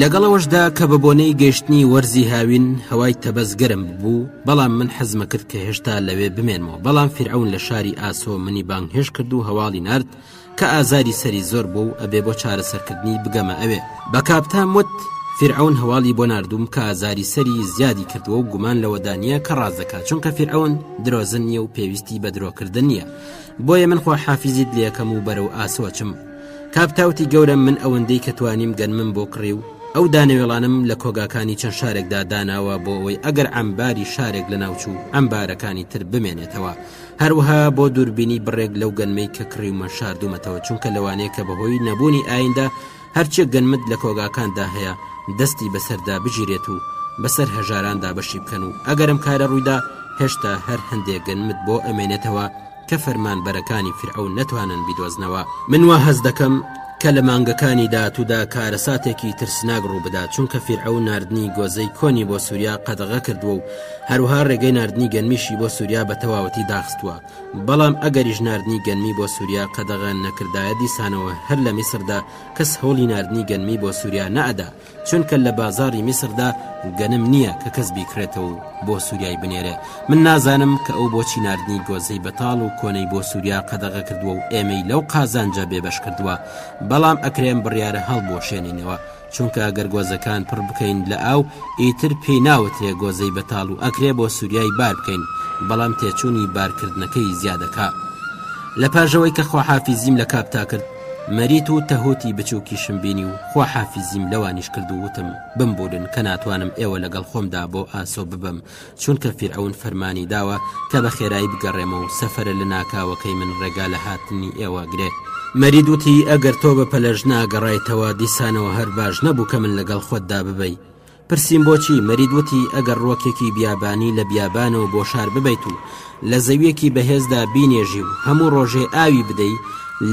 لەگەڵ ئەوەشدا کە بە بۆنەی گەشتنی وەرزی هاوین هەوای تەبەز گەرم بوو بەڵام من حەزمە کرد کە هێشتا لەوێ بمێنمەوە بەڵام فرعون لە شاری ئاسۆ منی بانگهێش کرد و هەواڵی نرد کە ئازاری سەری زۆر بووە و ئەبێ بۆ چارەسەرکردنی بگەمە ئەوێ بە کاپتام وت فیرعەون هەواڵی بۆ ناردووم کە ئازاری سەری زیادی کردووە و گومان لەوەدا نییە کە ڕاست دەکات چونکە فیرعەون درۆزن نییە و پێویستی بە درۆکردن نییە بۆیە من خواحافیزیت لەکەم و بەرەو ئاسۆچم کاپتاوتی گەورەم من ئەوەندەی کە توانیم گەنمم بۆ کڕی و ئەو دانەوێڵانم لە کۆگاکانی چەند شارێکدا داناوە بۆ ئەوەی ئەگەر عەمباری شارێک لە ناوچوو ئەمبارەکانی تر بمێنێتەوە هەروەها بۆ دووربینی بڕێک لەو گەنمەی کە کڕیومە شاردومەتەوە چونکە لەوانەیە کە بەهۆی نەبوونی ئایندا هەرچێک گەنمت لە کۆگاکاندا هەیە دەستی بەسەردا بگیرێت و بەسەر هەژاران دابەشی بکەن و ئەگەرم کارە ڕوویدا هێشتا هەر هەندێک گەنمت بۆ ئەمێنێتەوە کە فەرمان بەرەکانی فرعون نەتوانن بیدۆزنەوە من وا هەست دەکەم کە لە مانگەکانی داهاتوودا کارەساتێکی ترسناک ڕووبدات چونکە فیرعە و نردنی گۆزەی کۆنی بۆ سووریا قەدەغە کردووە و هەروها ڕێگەی ناردنی گەنمیشی بۆ سوریا بە تەواوەتی داخستووە، بەڵام ئەگەریش ناردنی گەنمی بۆ سوریا قەدەغە نەکردایە دیسانەوە هەر لە میسردا کەس هەوڵی ناردنی گەنمی بۆ سوریا نەئەدا، چونکە لە بازاڕی میسردا گەنم نییە کە کەس بیکڕێتەوە و بۆ سوریای بنێرێ، من نازانم کە ئەو بۆچی ناردنی گۆزەی بەتاڵ و کۆنەی بۆ سوریا قەدەغەکردووە و ئێمەی لەو قازانجە بێبەش کردووە، بەڵام ئەکرێم بڕیارە هەڵبوەشێنینەوە. چونکە ئەگەر گۆزەکان پڕ بکەین لە ئاو ئیتر پێی ناوترێ گۆزەی بەتاڵ و ئەکرێ بۆ سوریای بار بکەین بەڵام تێچوونی بارکردنەکەی زیادەکا لە پاژەوەی کە خواحافیزیم لە کاپتا کرد مەریت و تەهوتی بچووکیشم بینی و خواحافیزیم لەوانیش کرد و وتم بمبورن کە ناتوانم ئێوە لەگەڵ خۆمدا بۆ ئاسۆ ببەم چونکە فیرعەون فەرمانی داوە کە بە خێرایی بگەڕێمە و سەفەرە لە ناکاوەکەی من ڕێگا لە هاتنی ئێوە گرێ. مەرید وتی، ئەگەر تۆ بە پەلەش ناگەڕایتەوە، دیسانەوە هەر باش نەبوو کە من لەگەڵ خۆتدا ببەی. پرسیم بۆچی؟ مەرید وتی، ئەگەر ڕۆکێکی بیابانی لە بیابانەوە بۆ شار ببەیت و لە زەویەکی بەهێزدا بینێژی و هەموو ڕۆژێ ئاوی بدەی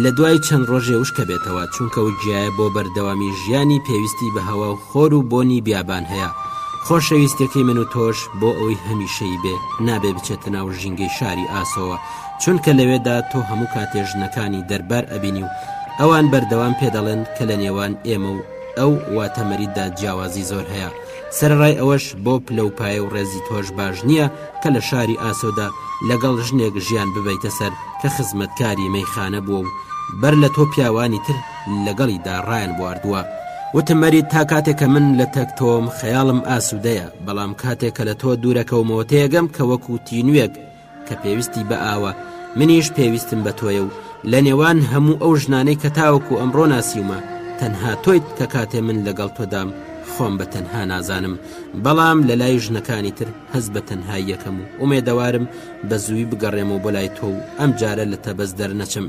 لە دوای چەند ڕۆژێ وشکەبێتەوە چونکە وگیایە بۆ بەردەوامی ژیانی پێویستی بە هەوا و خۆر و بۆنی بیابان هەیە خۆشەویستەکەی من و تۆش بۆ ئەوەی هەمیشەیی بێ نابێ بچێتە ناو ژینگەی شاری ئاسۆوە چونکە لەوێدا تۆ هەموو کاتێ ژنەکانی دەربار ئەبینی و ئەوان بەردەوام پێدەڵێن کە لە نێوان ئێمە و ئەو واتە مەریددا جیاوازی زۆر هەیە سەرەڕای ئەوەش بۆ پلە و پایە و ڕێزی تۆش باش نییە کە لە شاری ئاسۆدا لەگەڵ ژنێک ژیان ببەیتە سەر کە خزمەتکاری مەیخانە بووە و بەر لە تۆ پیاوانی تر لەگەڵیدا ڕایانبواردووە. وتم، مەرید، تا کاتێک کە من لە تەک تۆم خەیاڵم ئاسوودەیە، بەڵام کاتێک کە لە تۆ دوورەکەومەوە تێیەگەم کە وەکوو تینووێک، کە پێویستی بە ئاوە، منیش پێویستم بە تۆیە و لە نێوان هەموو ئەو ژنانەی کە تاوەکو ئەمڕۆ ناسیومە، تەنها تۆیت کە کاتێ من لەگەڵ تۆدام خۆم بە تەنها نازانم، بەڵام لە لای ژنەکانی تر هەست بە تەنهاییەکەم و ئومێدەوارم بە زووی بگەڕێمەوە بۆ لای تۆ و ئەمجارە لە تەبەس دەرنەچم.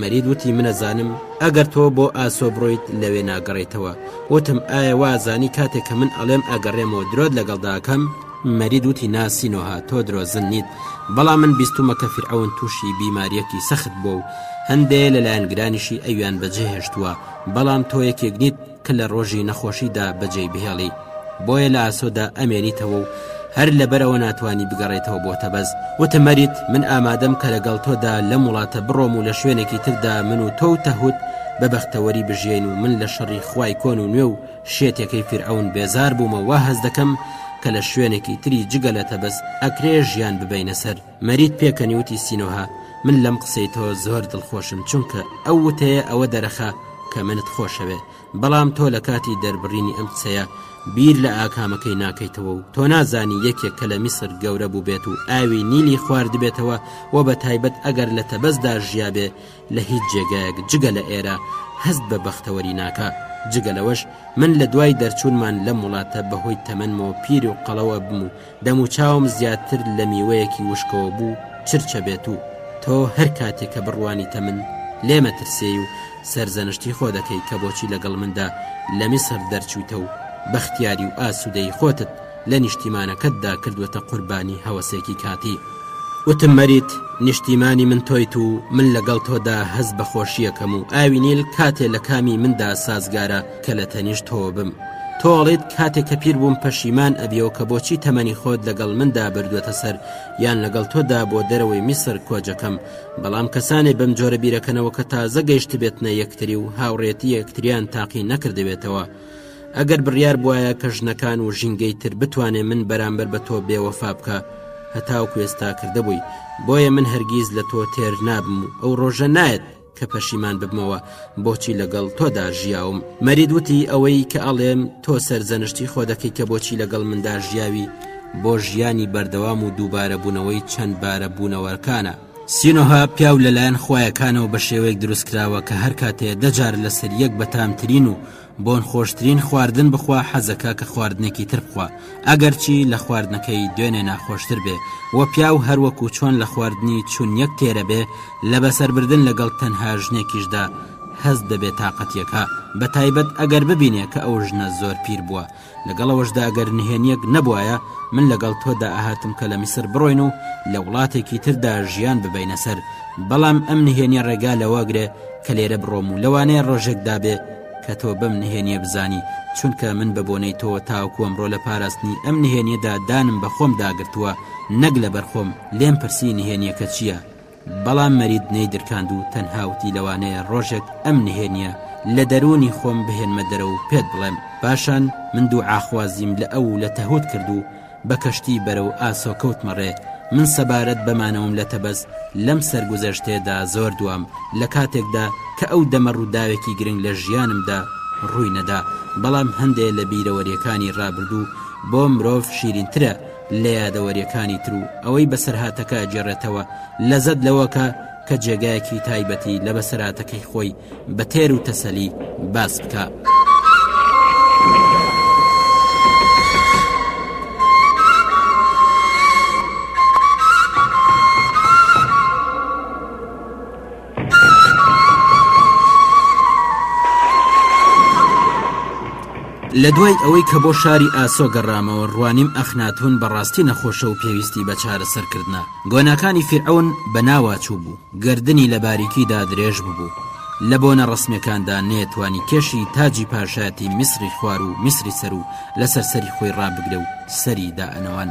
مەرید وتی من ئەزانم ئەگەر تۆ بۆ ئاسۆ بڕۆیت لەوێ ناگەڕێیتەوە، وتم ئایا وازانی کاتێک کە من ئەڵێم ئەگەڕێمەوە درۆت لەگەڵدا ئەکەم؟ مەرید وتی نا سینۆهە تۆ درۆزن نیت، بەڵام من بیستوومە کە فیرعەون تووشی بیمارییەکی سەخت بووە و هەندێ لە لایەنگرانیشی ئەویان بەجێهێشتووە، بەڵام تۆ یەکێک نیت، کە لە ڕۆژی نەخۆشیدا بەجێی بهێڵی بۆیە لە ئاسۆدا ئەمێنیتەوە و هەر لەبەرەوە ناتوانانی بگەڕێتەوە بۆ تەبەز وتە مەریت من ئامادەم کە لەگەڵ تۆدا لەم وڵاتە بڕۆم و لە شوێنێکی تردا من و تۆ و تەهوت بە بەختەوەری بژێن و من لە شەڕی خوای کۆن و نوێ و شێتەکەی فرعون بێزار بوومە وا هەز دەکەم کە لە شوێنێکی تری جگە لە تەبەس ئەکرێ ژیان ببینە سەر مەرید پێکەنی وتی سینۆهە من لەم قسەی تۆ زۆر دڵخۆشم چونکە ئەو وتەیە ئەوە دەرەخە کە منت خۆشەوێ بەڵام تۆ لە کاتی دەربڕینی ئەم قسەیە بیر لە ئاکامەکەی ناکەیتەوە و تۆ نازانی یەکێک کە لە میسر گەورە بوو بێت و ئاوی نیلی خواردبێتەوە و بە تایبەت ئەگەر لە تەبەستدا ژیابێ لە هیچ جێگایەک جگە لە ئێرە هەست بە بەختەوەری ناکە جگەلەوەش من لە دوای دەرچوونمان لەم وڵاتە بەهۆی تەمەنمەوە پیر و قەڵەوە بم و دەموچاوم زیاتر لە میوەیەکی وشکەوە بوو چرچە بێت و تۆ هەر کاتێک کە بڕوانیتە من لێمە ترسێی و سەرزەنشتی خۆ دەکەی کە بۆچی لەگەڵ مندا لە میسر دەرچوویتە و بەختیاری و ئاسوودەی خۆتت لە نیشتیمانەکەتدا کردوەتە قوربانی هەوەسێکی کاتی وتم مەریت نیشتیمانی من تۆیت و من لەگەڵ تۆدا هەست بە خۆشییەکەم و ئاوی نیل کاتێ لە کامی مندا سازگارە، کە لە تەنیش تۆبم تۆ ئەڵێت کاتێک کە پیر بووم پەشیمان ئەبیەوە کە بۆچی تەمەنی خۆت لەگەڵ مندا بردوێتە سەر یان لەگەڵ تۆدا بۆ دەرەوەی میسر کۆجەکەم بەڵام کەسانێ بەم جۆرە بیرەکەنەوە کە تازە گەیشت بێتنە یەکتری و هاوڕێتی یەکتریان تاقی نەکردبێتەوە ئەگەر بڕیار بواە کە ژنەکان و ژینگەی تر بتوانێ من بەرامبەر بە تۆ بێوەفا بکە هەتاو کوێستا کردبووی بۆیە من هەرگیز لە تۆ تێر نابم و ئەو ڕۆژە نایەت کە پەشیمان ببمەوە بۆچی لەگەڵ تۆدا ژیاوم مەرید وتی ئەوەی کە ئەڵێم تۆ سەرزەنشتی خۆ دەکەی کە بۆچی لەگەڵ مندا ژیاوی بۆ ژیانی بەردەوام و دووبارە بوونەوەی چەند بارە بوونەوەرکانە سینۆها پیاو لەلایەن خویەکانەوە بە شێوەیەک دروستکراوە کە هەر کاتێ دەجار لەسەر یەک بەتامترین و بۆن خۆشترین خواردن بخوا حەزەکە کە خواردنێکی تر بخوا ئەگەرچی لە خواردنەکەی دوێنێ ناخۆشتر بێ و پیاو هەروەکو چۆن لە خواردنی چون یەک تێرە بێ لە بەسەربردن لەگەڵ تەنها ژنێکیشدا هەست بە بێتاقەتیەکە بەتایبەت ئەگەر ببینێ کە ئەو ژنە زۆر پیر بووە لەگەڵ ئەوەشدا گەر نهێنیەک نەبوایە من لەگەڵ تۆدا ئەهاتم کە لە میسر بڕۆین و لە وڵاتێکی تردا ژیان ببەینە سەر بەڵام ئەم نهێنیە ڕێگا لەوەگرێ کە لێرە بڕۆم و لەوانەیە ڕۆژێک دابێ کە تۆ بەم نهێنیە بزانی چونکە من بە بۆنەی تۆ تاوکو ئەمڕۆ لە پاراستنی ئەم نهێنیەدا دانم بەخۆم داگرتووە نەک لە بەرخۆم لێم پرسی نهێنیەکە چییە بەڵام مەرید نەیدرکاند و تەنها وتی لەوانەیە ڕۆژێک ئەم نهێنییە لە دەروونی خۆم بهێنمە دەرەوە و پێت بڵێم. پاشان من دوعاخوازیم لە ئەو و لە تەهوت کرد و بە کەشتی بەرەو ئاسۆ کەوتمە ڕێ. من سەبارەت بە مانەوەم لە تەبەس لەم سەرگوزەشتەیەدا زۆر دوام، لە کاتێکدا کە ئەو دەمە ڕووداوێکی گرنگ لە ژیانمدا ڕووی نەدا. بەڵام هەندێ لە بیرەوەرییەکانی ڕابردوو بۆ مرۆڤ شیرینترە. لە یادەوەریەکانی تر و ئەوەی بەسەرهاتەکە ئەگێڕێتەوە لەزەت لەوەکە کە جێگایەکی تایبەتی لە بەسەراتەکەی خۆی بە تێر و تەسەلی باس بکە. لە دوای ئەوەی کە بۆ شاری ئاسۆ گەڕامەوە ڕوانیم ئەخناتون بەڕاستی نەخۆشە و پێویستی بە چارە سەرکردە گۆناکانی فرعون بە ناواچوو بوو گردردنی لە باریکیدا درێژ ببوو لە بۆنە ڕسمەکاندا نێتوانی کێشی تاجی پاشایەتی میسری خوار و میسری سەر و لەسەر سەری خۆی ڕابگرێ و سەری دائەنەوان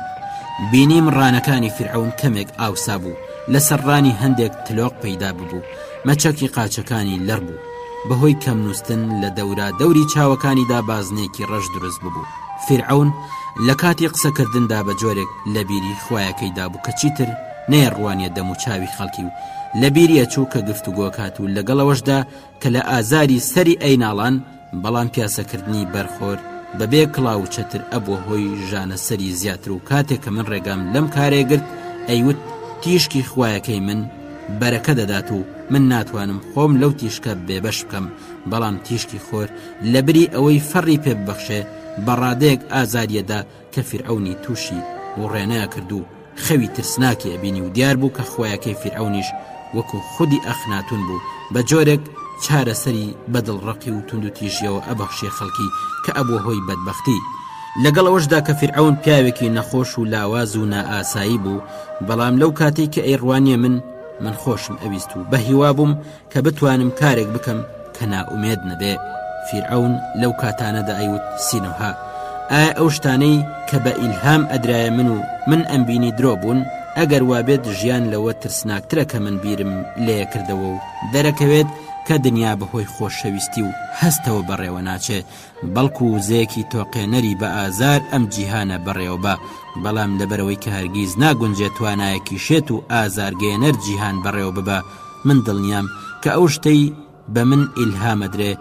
بینیم ڕانەکانی فرعون کەمێک ئاوسا بوو لەسەر ڕانی هەندێک تلۆق پەیدا ببوو، مەچەکی قاچەکانی لەڕ بوو، بەهۆی کەم نووستن لە دەورا دەوری چاوەکانیدا بازنەیەکی ڕەش دروست ببوو، فیرعەون لە کاتی قسە کردندا بە جۆرێک لە بیری خوایەکەیدا بوو کە چیتر نەیەڕوانیە دەموچاوی خەڵکی و لە بیری ئەچوو کە گفتوگۆ کات و لەگەڵ ئەوەشدا کە لە ئازاری سەری ئەیناڵان بەڵام پیاسەکردنی بەرخۆر بەبێ کڵا و چەتر ئەبووە هۆی ژانە سەری زیاتر و کاتێک کە من ڕێگام لەم کارێ گرت ئەیوت تیشکی خویەکەی من بەرەکە دەدات و من ناتوانم خۆم لەو تیشکە بێبەش بکەم بەڵام تیشکی خۆر لە بری ئەوەی فەڕی پێ ببەخشێ بە ڕادەیەک ئازاریەدا کە فیرعەونی تووشی وڕێنە ئەکرد و خەوی ترسناکی ئەبینی و دیار بوو کە خویەکەی فیرعەونیش وەکو خودی ئەخناتوون بوو بە جۆرێک چارەسەری بە دڵڕەقی و توندوتیژیەوە ئەبەخشیە خەڵکی کە ئەبووە هۆی بەدبەختی لەگەڵ ئەوەشدا کە فیرعەون پیاوێکی نەخۆش و لاواز و نائاسایی بوو بەڵام لەو کاتەی کە ئەی ڕوانیە من من خۆشم ئەویست و بە هیوا بووم کە بتوانم کارێک بکەم کە نائومێد نەبێ فیرعون لەو کاتانەدا ئەیوت سینەها ئایا ئەو شتانەی کە بە ئیلهام ئەدرایە من و من ئەم بینی درۆ بوون ئەگەر وابێت ژیان لەوە ترسناکترە کە من بیرم لێ کردەوە و دەرەکەوێت کە دنیا بەهۆی خۆشەویستی و هەستەوە بەڕێوە ناچێ بەڵکو وزەیەکی تۆقێنەری بە ئازار ئەم جیهانە بەڕێوەبا، بەڵام لەبەرئەوەی کە هەرگیز ناگونجێ توانایەکی شێت و ئازارگەیەنەر جیهان بەڕێوەببا، من دڵنیام کە ئەو شتەی بە من ئیلهامەدرێ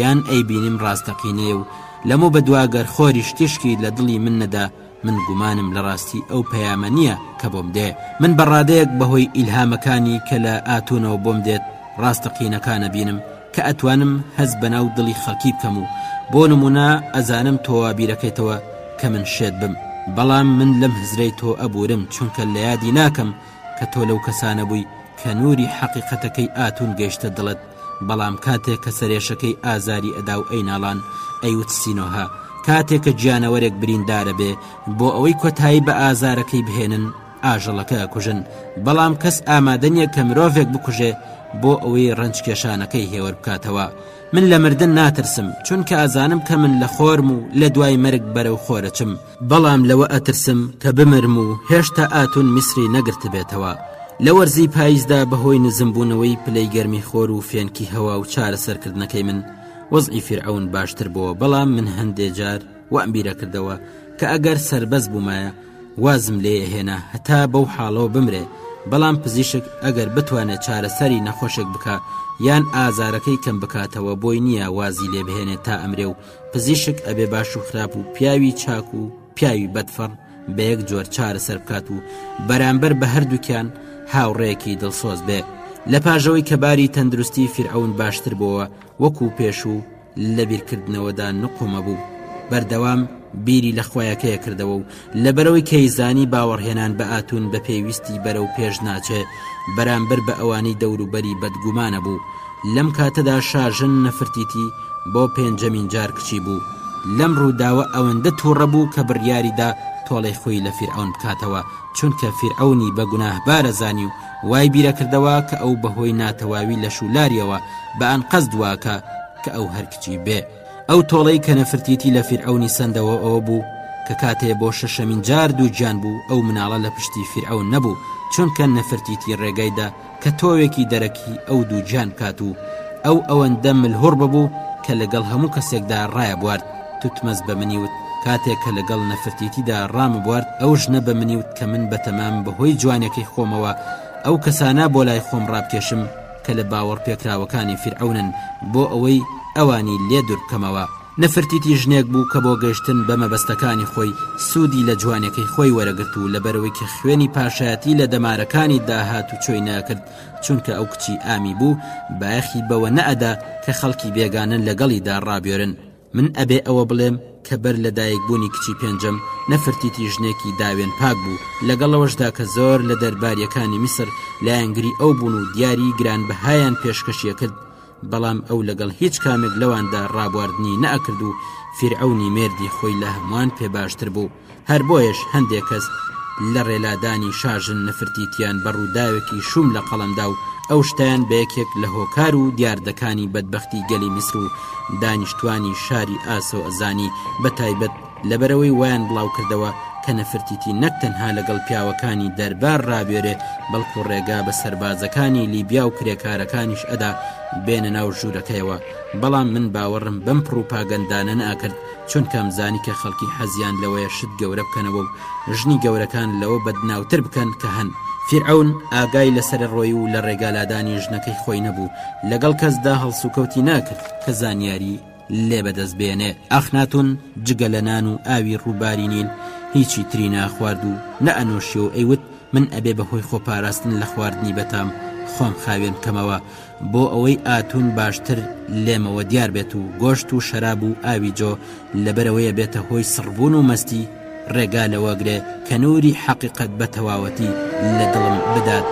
یان ئەیبینم ڕاستەقینەیە و لەمەوبەدوا گەر خۆریش تیشکی لە دڵی من نەدا، من گومانم لە ڕاستی ئەو پەیامە نییە کە بۆم دێ، من بە ڕادەیەک بە هۆی ئیلهامەکانی کە لە ئاتونەوە بۆم دێت ڕاستەقینەکان ئەبینم کە ئەتوانم هەست بە ناو دڵی خەڵکی بکەم و بۆ نموونە ئەزانم تۆ وا بیرەکەیتەوە کە من شێت بم بەڵام من لەم هزرەی تۆ ئەبورم چونکە لە یادی ناکەم کە تۆ لەو کەسانە بووی کە نوری حەقیقەتەکەی ئاتون گەیشتە دڵت بەڵام کاتێک کە سەرێشەکەی ئازاری ئەدا و ئەیناڵان ئەیوت سینۆهە کاتێک کە گیانەوەرێک بریندارەبێ بۆ ئەوەی کۆتایی بە ئازارەکەی بهێنن ئاژەڵەکە ئەکوژن بەڵام کەس ئامادە نیە کە مرۆڤێک بکوژێ بۆ ئەوەی ڕەنجکێشانەکەی هێوەر بکاتەوە من لە مردن ناترسم چونکە ئەزانم کە من لە خۆرم و لە دوای مەرگ بەرەو خۆرەچم بەڵام لەوە ئەترسم کە بمرم و هێشتا ئاتون میسری نەگرتبێتەوە، لە وەرزی پایزدا بەهۆی نزمبوونەوەی پلەی گەرمی خۆر و فێنکی هەوا و چارەسەرکردنەکەی من وەزعی فیرعەون باشتر بۆوە بەڵام من هەندێ جار وام بیرەکردەوە کە ئەگەر سەربەز بوومایە وازم لێ ئەهێنا هەتا بەو حاڵەوە بمرێ بەڵام پزیشک ئەگەر بتوانێ چارەسەری نەخۆشێک بکا یان ئازارەکەی کەم بکاتەوە بۆی نییە وازی لێ بهێنێ تا ئەمرێ و پزیشک ئەبێ باش و خراپ و پیاوی چاک و پیاوی بەدفەڕ بە یەک جۆر چارە سەر بکات و بەرامبەر بە هەردووکیان هاوڕێکی دڵسۆز بێ لە پاژەوەی کە باری تەندروستی فیرعون باشتر بووە وەکو پێشوو لە بیرکردنەوەدا نقومە بوو بەردەوام بیری لە خویەکەیە کردەوە و لەبەرئەوەی کەیزانی باوەڕهێنان بە ئاتون بە پێویستی بەرەو پێش ناچێ بەرامبەر بە ئەوانی دەوروبەری بەدگومانە بوو. لەم کاتەدا شاژن نفرتیتی بۆ پێنجەمین جار کچی بوو. لەم ڕووداوە ئەوەندە تووڕە بوو کە بڕیاری دا تۆڵەی خۆی لە فیرعەون بکاتەوە، چونکە فیرعەونی بە گوناهبار ئەزانی و وای بیرئەکردەوە کە ئەو بەهۆی ناتەواوی لەش و لاریەوە بە ئەنقەست دوا کە کە ئەو هەر کچی بێ. ئەو تۆڵەی کە نەفرتیتی لە فیرعەونی سەندەوە ئەوە بوو کە کاتێ بۆ شەشەمین جار دووگیان بوو ئەو مناڵە لە پشتی فیرعەون نەبوو چونکە نەفرتیتی ڕێگایدا کە تۆوێکی دەرەکی ئەو دووگیان بکات و ئەو ئەوەندە ملهوڕ ببوو کە لەگەڵ هەموو کەسێکدا ڕایەبوارد توتمەز بە منی وت کاتێک کە لەگەڵ نەفرتیتیدا ڕامبوارد ئەو ژنە بە منی وت کە من بەتەمام بەهۆی جوانیەکەی خۆمەوە ئەو کەسانە بۆ لای خۆم ڕابکێشم کە لە باوەڕپێکراوەکانی فیرعەونن بۆ ئەوەی ئەوانی لێ دوربکەمەوە، نفرتیتی ژنێک بوو کە بۆ گەیشتن بە مەبەستەکانی خۆی سوودی لە جوانیەکەی خۆی وەرەگرت و لەبەرئەوەی کە خوێنی پاشایەتی لە دەمارەکانیدا هاتوچۆی نەئەکرد چونکە ئەو کچی ئامی بوو بایەخی بەوە نەئەدا کە خەڵکی بێگانە لەگەڵیدا ڕابیۆرن من ئەبێ ئەوە بڵێم کە بەر لە دایک بوونی کچی پێنجەم، نەفرتیتی ژنێکی داوێن پاک بوو، لەگەڵ ئەوەشدا کە زۆر لە دەرباریەکانی میسر لایەنگری ئەو بوون و دیاری گران بەهایان پێشکەشی ئەکرد، بەڵام ئەو لەگەڵ هیچ کامێک لەواندا ڕابواردنی نەئەکرد و فیرعەونی مێردی خۆی لە هەموان پێ باشتر بوو. هەر بۆیەش هەندێک کەس لە رێلادانی شاژن نەفرتیتیان بە رووداوێکی شووم لە قەڵەم دا و ئەو شتەیان بە یەکێک لە هۆکار و دیاردەکانی بەدبەختی گەلی میسر و دانیشتوانی شاری ئاسۆ زانی بە تایبەت لەبەرئەوەی وایان بڵاو کردەوە کە نەفرتیتی نەک تەنها لەگەڵ پیاوەکانی دەربار رابوێرێ بەڵکو رێگا بە سەربازەکانی لیبیا و کرێکارەکانیش ئەدا بێنە ناو ژوورەکەیەوە بەڵام من باوەڕم بەم پڕوپاگەندانە نەئەکرد چونکە ئەمزانی کە خەڵکی حەزیان لەوەیە شت گەورە بکەنەوە و ژنی گەورەکان لەوە بەدناوتر بکەن کە هەن، فیرعەون ئاگای لە سەرەڕۆیی و لە ڕێگا لادانی ژنەکەی خۆی نەبوو، لەگەڵ کەسدا هەڵسوکەوتی ناکرد کە زانیاری لێ بەدەست بێنێ. ئەخناتون جگە لە نان و ئاوی ڕووباری نیل هیچی تری ناخوارد و نەئەنۆشی و ئەیوت، من ئەبێ بەهۆی خۆپاراستن لە خواردنی بەتام خۆم خاوێن کەمەوە، بۆ ئەوەی ئاتون باشتر لێمەوە دیار بێت و گۆشت و شەراب و ئاوی جۆ لەبەرەوەیە بێتە هۆی سڕبوون و مەستی ڕێگا لەوە گرێ کە نووری حەقیقەت بە تەواوەتی لە دڵم بدات.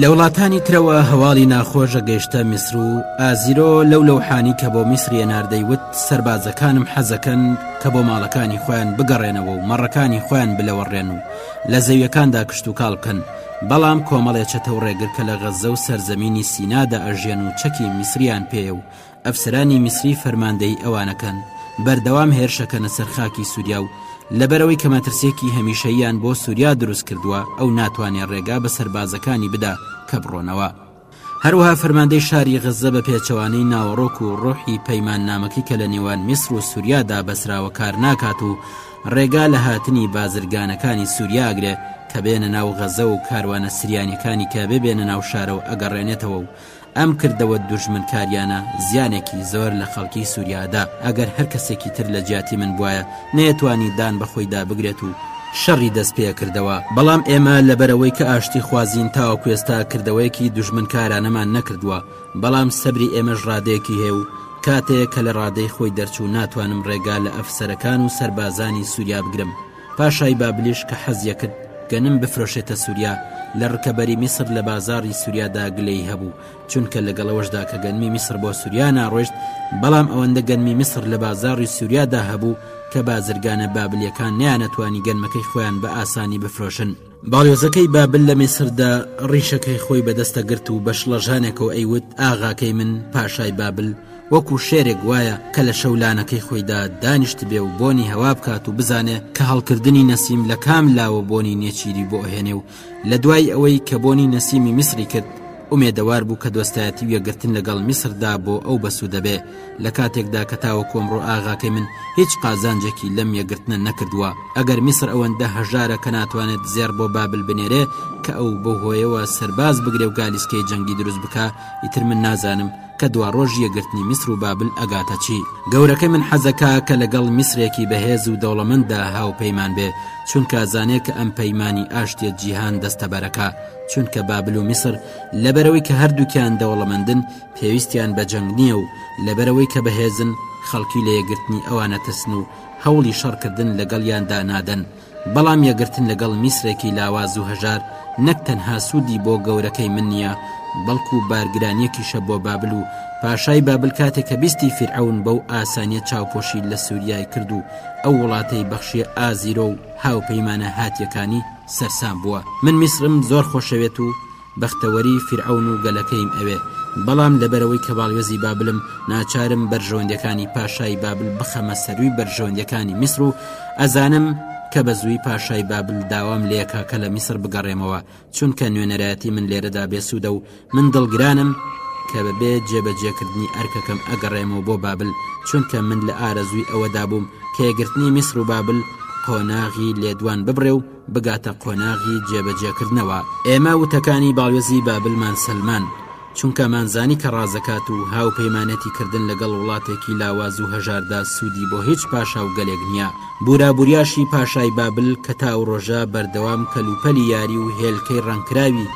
لە وڵاتانی ترەوە هەواڵی ناخۆش گەیشتە میسر و ئازیرۆ لەو لەوحانی کە بۆ میسریە ناردەیوت سربازەکانم حەزەکەن کە بۆ ماڵەکانی خۆیان بگەڕێنەوە و مەڕەکانی خۆیان بلەوەڕێن و لە زەویەکاندا کشت و کاڵ بکەن بەڵام کۆمەڵێ چەتە و ڕێگرکە لە غەزە و سەرزەمینی سینادا ئەژێن و چەکی میسریان پێە و ئەفسەرانی میسری فەرماندەیی ئەوانەکەن بەردەوام هێرشەکەنە سەر خاکی سوریا و لەبەرئەوەی کە مەترسیەکی هەمیشەییان بۆ سوریا دروست کردوە ئەو ناتوانێ ڕێگا بە سەربازەکانی بدا کە بڕۆنەوە هەروەها فەرماندەی شاری غەززە بە پێچەوانەی ناوەڕۆک و ڕۆحی پەیماننامەکەی کە لە نێوان میسر و سوریا دا بەسراوە کار ناکات و ڕێگا لە هاتنی بازرگانەکانی سوریا ئەگرێ کە بێنە ناو غەززە و کاروانە سریانیەکانی کە ببێنە ناو شارەوە ئەگەڕێنێتەوە و ئەم کردەوە دوژمنکاریانە زیانێکی زۆر لە خەڵکی سوریادا ئەگەر هەر کەسێکی تر لە جیاتی من بوایە نەیەتوانی دان بە خۆیدا بگرێت و شەڕی دەست پێکردەوە، بەڵام ئێمە لەبەرئەوەی کە ئاشتی خوازین تاوەکو ئێستا کردەوەیەکی دوژمنکارانەمان نەکردووە، بەڵام سەبری ئێمەش ڕادەیەکی هەیە و کاتەیە کە لە ڕادەی خۆی دەرچوو ناتوانم ڕێگا لە ئەفسەرەکان و سەربازانی سوریا بگرم، پاشای بابلیش کە حەزیەکرد گەنم بفرۆشێتە سوریا لە ڕکەبەری میسر لە بازاڕی سوریادا گلەیی هەبوو چونکە لەگەڵەوەشدا کە گەنمی میسر بۆ سوریا ناڕۆشت بەڵام ئەوەندە گەنمی میسر لە بازاڕی سوریادا هەبوو کە بازرگانە بابلیەکان نیانەتوانی گەنمەکەی خۆیان بە ئاسانی بفرۆشن باڵیۆزەکەی بابل لە میسردا ڕیشەکەی خۆی بەدەستە گرت و بە شڵەژانێکەوە ئەیوت ئاغاکەی من پاشای بابل وەکو شێرێک وایە کە لە شەولانەکەی خۆیدا دانیشت بێ و بۆنی هەوا بکات و بزانێ کە هەڵکردنی نەسیم لە کام لاوە بۆنی نێچیری بۆ ئەهێنێ و لە دوای ئەوەی کە بۆنی نەسیمی میسری کرد ئومێدەوار بوو کە دۆستایەتی و یەکگرتن لەگەڵ میسردا بۆ ئەو بەسوودە بێ، لە کاتێکدا کە تاوەکو ئەمڕۆ ئاغاکەی من هیچ قازانجێکی لەم یەکگرتنە نەکردووە. ئەگەر میسر ئەوەندە هەژارە کە ناتوانێت زێڕ بۆ بابل بنێرێ کە ئەو بەو هۆیەوە سەرباز بگرێ و گالیسکەی جەنگی دروست بکا، ئیتر من نازانم کە دواڕۆژی یەکگرتنی میسر و بابل ئەگاتە چی. گەورەکەی من حەزەکا کە لەگەڵ میسرێکی بەهێز و دەوڵەمەنددا هاوپەیمان بێ، چونکە ئەزانێ کە ئەم پەیمانی ئاشتییە جیهان دەستەبەرەکا. چونکە بابل و میسر لەبەرئەوەی کە هەردووکیان دەوڵەمەندن پێویستیان بە جەنگ نییە و لەبەرئەوەی کە بەهێزن خەڵکی لە یەکگرتنی ئەوان ئەترسن و هەوڵی شەڕکردن لەگەڵیاندا نادەن بەڵام یەکگرتن لەگەڵ میسرێکی لاواز و هەژار نەک تەنها سوودی بۆ گەورەکەی من نییە بەڵکو بارگرانیەکیشە بۆ بابل و پاشای بابل کاتێک کە بیستی فیرعەون بەو ئاسانیە چاوپۆشی لە سووریای کرد و ئەو وڵاتەی بەخشیە ئازیرۆ و هاوپەیمانە هاتیەکانی سەرسام بووە من میسرم زۆر خۆشەوێت و بەختەوەری فیرعەون و گەلەکەیم ئەوێ بەڵام لەبەرەوەی کە باڵیۆزی بابلم ناچارم بەرژەوەندەکانی پاشای بابل بخەمە سەرووی بەرژەوەندەکانی میسر و ئەزانم کە بە زووی پاشای بابل داوام لێکا کە لە میسر بگەڕێمەوە چونکە نوێنەرایەتی من لێرەدا بێسوودە و من دڵگرانم کە بەبێ جێبەجێکردنی ئەرکەکەم ئەگەڕێمەوە بۆ بابل، چونکە من لە ئارەزووی ئەوەدا بووم کە یەکگرتنی میسر و بابل قۆناغی لێدوان ببڕێ و بگاتە قۆناغی جێبەجێکردنەوە. ئێمە وتەکانی باڵیۆزی بابلمان سەلماند، چونکە مانزانی کە ڕازەکات و هاوپەیمانێتی کردن لەگەڵ وڵاتێکی لاواز و هەژاردا سوودی بۆ هیچ پاشا و گەلێک نییە. بورا بوریاشی پاشای بابل کە تا ئەو ڕۆژە بەردەوام کەلوپەلی یاری و هێلکەی ڕەنگکراوی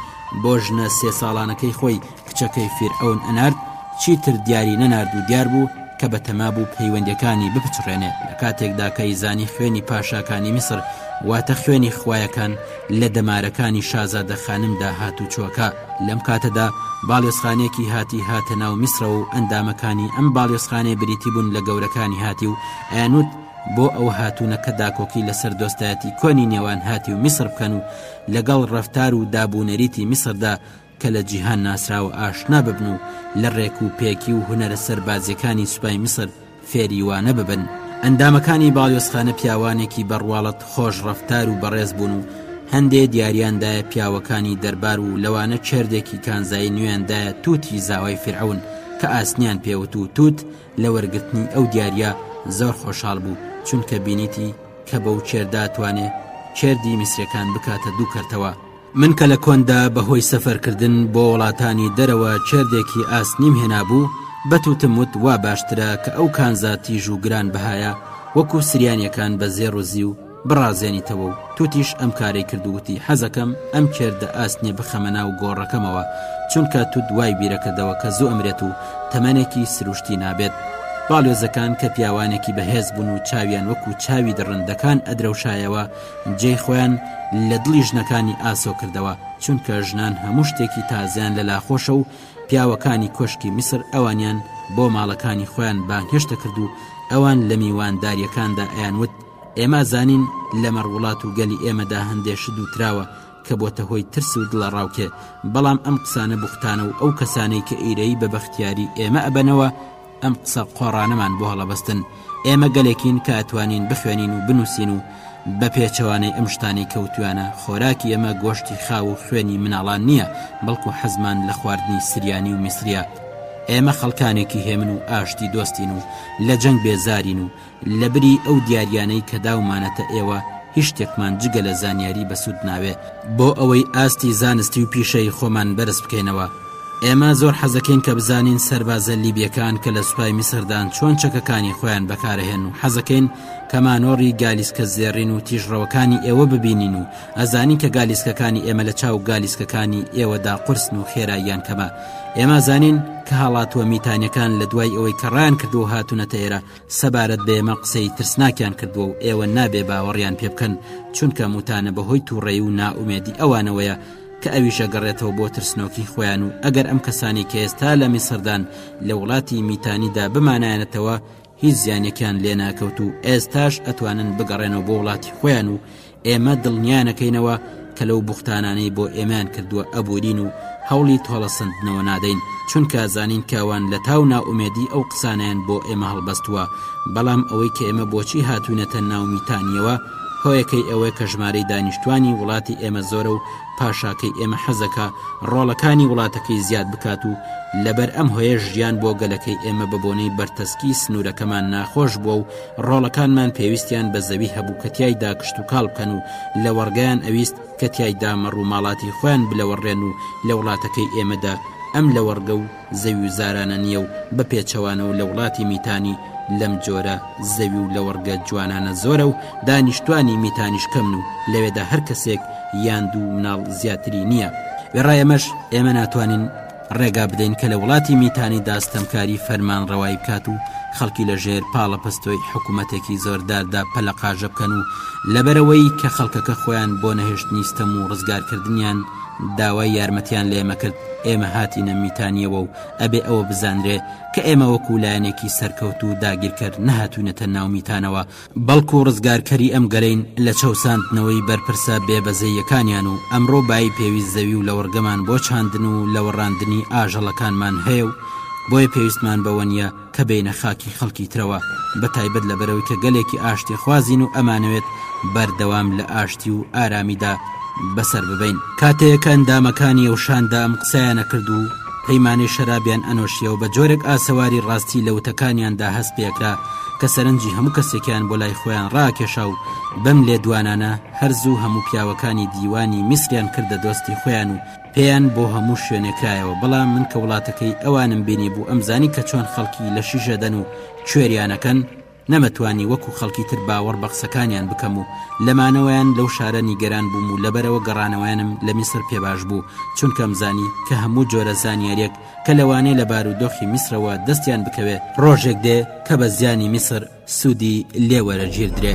بۆ ژنە سێ ساڵانەکەی خۆی کچەکەی فیرعەون ئەنارد چیتر دیاری نەنارد و دیار بوو کە بەتەما بوو پەیوەندیەکانی بپچڕێنێ لە کاتێکدا کەی زانی خوێنی پاشاکانی میسر واتە خوێنی خویەکان لە دەمارەکانی شازادە خانمدا هاتوچۆکە لەم کاتەدا باڵیۆزخانێکی هاتی هاتە ناو میسرە و ئەندامەکانی ئەم باڵیۆزخانێ بریتی بوون لە گەورەکانی هاتی و ئەیانوت بۆ ئەو هاتوونە کە داکۆکی لەسەر دۆستایەتی کۆنی نێوان هاتی و میسر بکەن و لەگەڵ ڕەفتار و دابونەریتی میسردا کە لە جیهان ناسراوە ئاشنا ببن و لە ڕێک و پێکی و هونەرە سەربازیەکانی سوپای میسر فێریوانە ببن ئەندامەکانی باڵیۆزخانە پیاوانێکی بەڕواڵەت خۆش ڕەفتار و بەڕێز بوون و هەندێ دیاریاندایە پیاوەکانی دەربار و لەوانە چێردێکی کانزایی نوێیاندایە تووتی زاوای فرعون کە ئاسنیان پێوت و توت لە وەرگرتنی ئەو دیارە زۆر خۆشحاڵ بوو چونکە بینیتی کە بەو کێردا توانێ کێردی میسرەکان بکاتە دوو کەرتەوە من کە لە کۆندا بە هۆی سەفەرکردن بۆ وڵاتانی دەرەوە کێردێکی ئاست نیم هێنابوو بەتوتم وت وا باشترە کە ئەو کانزا تیژ و گران بەهایە وەکو سریانیەکان بە زێڕ و زیو بڕازێنیتەوە و توتیش ئەم کارەی کردووتی حەزەکەم ئەم کێردە ئاست نیە بخەمە ناو گۆڕەکەمەوە چونکە توت وای بیرەکردەوە کە زوو ئەمرێت و تەمەنێکی سروشتی نابێت باڵێۆزەکان کە پیاوانێکی بەهێز بوون و چاویان وەکو چاوی دڕندەکان ئەدرەوشایەوە جێی خۆیان لە دڵی ژنەکانی ئاسۆ کردەوە چونکە ژنان هەموو شتێکی تازیان لە لاخۆشە و پیاوەکانی کۆشکی میسر ئەوانیان بۆ ماڵەکانی خۆیان بانگهێشتە کرد و ئەوان لە میوانداریەکاندا ئەیانوت ئێمە زانین لەمەڕ وڵات و گەلی ئێمەدا هەندێ شت دووتراوە کە بۆتە هۆی ترس و دڵەڕاوکێ، بەڵام ئەم قسانە بوختانە و ئەو کەسانەی کە ئیرەیی بە بەختیاری ئێمە ئەبەنەوە ئەم قسە قۆڕانەمان بۆ هەڵەبەستن، ئێمە گەلێکین کە ئەتوانین بخوێنین و بنووسین و بە پێچەوانەی ئەم شتانەی کەوتویانە خۆراکی ئێمە گۆشتی خاو و خوێنی مناڵان نییە بەڵکو حەزمان لە خواردنی سریانی و میسریە ئێمە خەڵکانێکی هێمن و ئاشتی دۆستین و لە جەنگ بێزارین و لەبری ئەو دیاریانەی کە داومانەتە ئێوە هیچ شتێکمان جگە لە زانیاری بەسوود ناوێ بۆ ئەوەی ئاستی زانستی و پیشەیی خۆمان بەرز بکەینەوە. ئێمە زۆر حەزەکەین کە بزانین سەربازە لیبیەکان کە لە سوپای میسردان چۆن چەکەکانی خۆیان بەکارەهێن و حەزەکەین کە مانۆڕی گالیسکە زێڕین و تیژڕەوەکانی ئێوە ببینین و ئەزانین کە گالیسکەکانی ئێمە لە چاو گالیسکەکانی ئێوەدا قورسن و خێراییان کەمە ئێمە ئەزانین کە هەڵاتووە میتانیەکان لە دوای ئەوەی کە ڕایانکردووە هاتوونەتە ئێرە سەبارەت بە ئێمە قسەی ترسناکیان کردووە و ئێوە نابێ باوەڕیان پێ بکەن چونکە موتانە بەهۆی تووڕەیی و نائومێدی ئەوانەوەیە کە ئەویشە گەڕێتەوە بۆ ترسنۆکی خۆیان و ئەگەر ئەم کەسانی کە ئێستا لە میسردان لە وڵاتی میتانیدا بمانایەنەتەوە هیچ زیانێکیان لێناکەوت و ئێستاش ئەتوانن بگەڕێنەوە بۆ وڵاتی خۆیان و ئێمە دڵنیانەکەینەوە کە لەو بوختانانەی بۆ ئێمەیان کردووە ئەبورین و هەوڵی تۆڵەسەندنەوە نادەین چونکە ئەزانین کەوان لە تاو نائومێدی ئەو قسانەیان بۆ ئێمە هەڵبەستووە بەڵام ئەوەی کە ئێمە بۆچی هاتوینەتە ناو میتانیەوە هۆیەکەی ئەوەیە کە ژمارەی دانیشتوانی وڵاتی ئێمە زۆرە و پاشاکەی ئێمە حەزەکە ڕۆڵەکانی وڵاتەکەی زیاد بکات و لەبەر ئەم هۆیەش ژیان بۆ گەلەکەی ئێمە بەبۆنەی بەرتەسکی سنورەکەمان ناخۆش بووە و ڕۆڵەکانمان پێویستیان بە زەوی هەبوو کە تایدا کشتوکاڵ بکەن و لەوەڕگەیان ئەویست کە تایدا مەڕ و ماڵاتی خۆیان بلەوەڕێن و لە وڵاتەکەی ئێمەدا ئەم لەوەڕگە و زەوی و زارانە نییە و بە پێچەوانەوە لە وڵاتی میتانی لەم جۆرە زەوی و لەوەڕگە جوانانە زۆرە و دانیشتوانی میتانیش کەمن و لەوێدا هەر کەسێک یان دوو مناڵ زیاتری نییە وێڕای ئەمەش ئێمە ناتوانین ڕێگا بدەین کە لە وڵاتی میتانیدا ستەمکاری فەرمانڕەوایی بکات و خەڵکی لە ژێر پاڵەپەستۆی حکومەتێکی زۆرداردا پەلەقاژە بکەن و لەبەرئەوەی کە خەڵکەکە خۆیان بۆ نەهێشتنی ستەم و ڕزگارکردنیان داوای یارمەتیان لە ئێمە کرد ئێمە هاتینە میتانیەوە و ئەبێ ئەوە بزانرێ کە ئێمە وەکو لایەنێکی سەرکەوتوو داگیرکەر نەهاتووینەتە ناو میتانەوە بەڵکو ڕزگارکەری ئەم گەلەین لە چەوساندنەوەی بەرپرسە بێ بەزەییەکانیان و ئەمڕۆ بایی پێویست زەوی و لەوەڕگەمان بۆ چاندن و لەوەڕاندنی ئاژەڵەکانمان هەیە و بۆیە پێویستمان بەوە نیە کە بێینە خاکی خەڵکی ترەوە بەتایبەت لەبەرەوەی کە گەلێکی ئاشتیخوازین و ئەمانەوێت بەردەوام لە ئاشتی و ئارامیدا بەسەر ببەین. کاتێک ئەندامەکانی ئەو شاندە ئەم قسەیانە کرد و، پەیمانێ شەرابیان ئەنۆشیەوە بە جۆرێک ئاسەواری ڕاستی لە وتەکانیاندا هەست پێکرا کە سەرنجی هەموو کەسێکیان بۆ لای خۆیان ڕاکێشا و بەم لێدوانانە هەر زوو هەموو پیاوەکانی دیوانی میسریان کردە دۆستی خۆیان و پێیان بۆ هەموو شوێنێ کرایەوە بەڵام من کە وڵاتەکەی ئەوانم بینی بوو ئەمزانی کە چۆن خەڵکی لەشیژەدەن و کوێریانەکەن نەمتوانی وەکو خەڵکی تر باوەڕ بە قسەکانیان بکەم و لە مانەوەیان لەو شارە نیگەران بووم و لەبەرەوە گەڕانەوەیانم لە میسر پێباش بوو چونکە ئەمزانی کە هەموو جۆرە زانیاریەک کە لەوانەیە لە بارودۆخی میسرەوە دەستیان بکەوێ ڕۆژێک دێ کە بە زیانی میسر سوودی لێ وەرەگیردرێ.